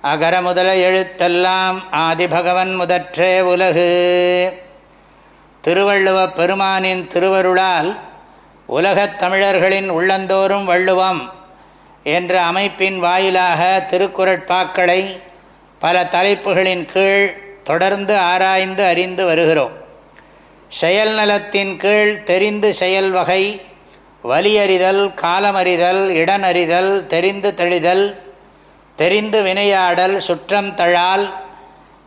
அகர முதல எழுத்தெல்லாம் ஆதிபகவன் முதற்றே உலகு. திருவள்ளுவ பெருமானின் திருவருளால் உலகத் தமிழர்களின் உள்ளந்தோறும் வள்ளுவம் என்ற அமைப்பின் வாயிலாக திருக்குறட்பாக்களை பல தலைப்புகளின் கீழ் தொடர்ந்து ஆராய்ந்து அறிந்து வருகிறோம். செயல் நலத்தின் கீழ் தெரிந்து செயல் வகை வலியறிதல் காலமறிதல் இடனறிதல் தெரிந்து தெளிதல் தெரிந்து வினையாடல் சுற்றம் தழால்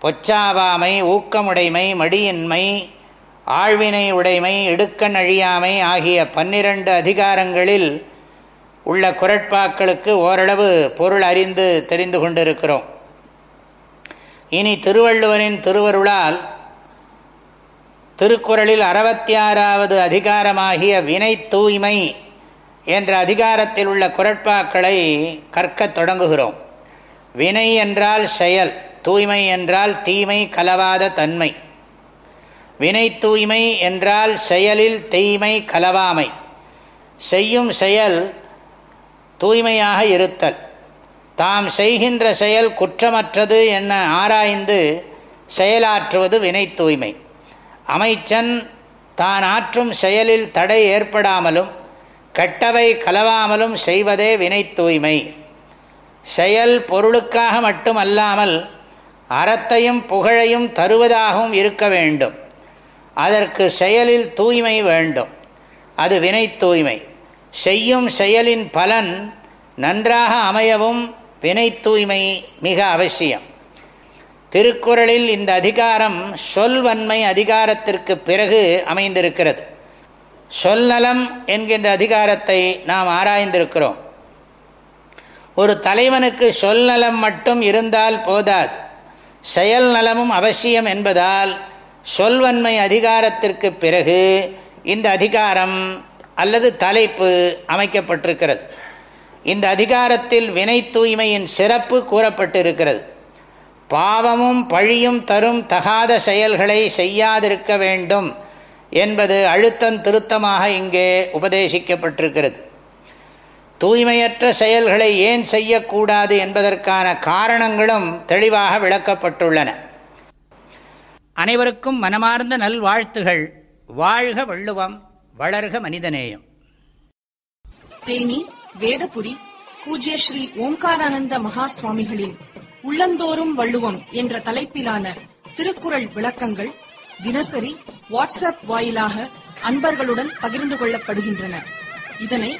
பொச்சாவாமை ஊக்கமுடைமை மடியின்மை ஆழ்வினை உடைமை இடுக்கண் அழியாமை ஆகிய பன்னிரண்டு அதிகாரங்களில் உள்ள குரட்பாக்களுக்கு ஓரளவு பொருள் அறிந்து தெரிந்து கொண்டிருக்கிறோம். இனி திருவள்ளுவரின் திருவருளால் திருக்குறளில் அறுபத்தி ஆறாவது அதிகாரமாகிய வினை தூய்மை என்ற அதிகாரத்தில் உள்ள குரட்பாக்களை கற்கத் தொடங்குகிறோம். வினை என்றால் செயல் தூய்மை என்றால் தீமை கலவாத தன்மை. வினை தூய்மை என்றால் செயலில் தீமை கலவாமை. செய்யும் செயல் தூய்மையாக இருத்தல். தாம் செய்கின்ற செயல் குற்றமற்றது என ஆராய்ந்து செயலாற்றுவது வினை தூய்மை. அமைச்சன் தான் ஆற்றும் செயலில் தடை ஏற்படாமலும் கெட்டவை கலவாமலும் செய்வதே வினை தூய்மை. செயல் பொருளுக்காக மட்டுமல்லாமல் அறத்தையும் புகழையும் தருவதாகவும் இருக்க வேண்டும். அதற்கு செயலில் தூய்மை வேண்டும். அது வினை தூய்மை. செய்யும் செயலின் பலன் நன்றாக அமையவும் வினை தூய்மை மிக அவசியம். திருக்குறளில் இந்த அதிகாரம் சொல்வன்மை அதிகாரத்திற்கு பிறகு அமைந்திருக்கிறது. சொல்நலம் என்கின்ற அதிகாரத்தை நாம் ஆராய்ந்திருக்கிறோம். ஒரு தலைவனுக்கு சொல் நலம் மட்டும் இருந்தால் போதாது. செயல் நலமும் அவசியம் என்பதால் சொல்வன்மை அதிகாரத்திற்கு பிறகு இந்த அதிகாரம் அல்லது தலைப்பு அமைக்கப்பட்டிருக்கிறது. இந்த அதிகாரத்தில் வினை தூய்மையின் சிறப்பு கூறப்பட்டிருக்கிறது. பாவமும் பழியும் தரும் தகாத செயல்களை செய்யாதிருக்க வேண்டும் என்பது அழுத்தம் திருத்தமாக இங்கே உபதேசிக்கப்பட்டிருக்கிறது. தூய்மையற்ற செயல்களை ஏன் செய்யக்கூடாது என்பதற்கான காரணங்களும் தெளிவாக விளக்கப்பட்டுள்ளன. அனைவருக்கும் மனமார்ந்த நல்வாழ்த்துகள். வாழ்க வள்ளுவம் வளர்க மனிதநேயம். தேனி வேதபுரி பூஜ்ய ஸ்ரீ ஓம்காரானந்த மகா சுவாமிகளின் உள்ளந்தோறும் வள்ளுவம் என்ற தலைப்பிலான திருக்குறள் விளக்கங்கள் தினசரி வாட்ஸ்அப் வாயிலாக அன்பர்களுடன் பகிர்ந்து கொள்ளப்படுகின்றன. இதனை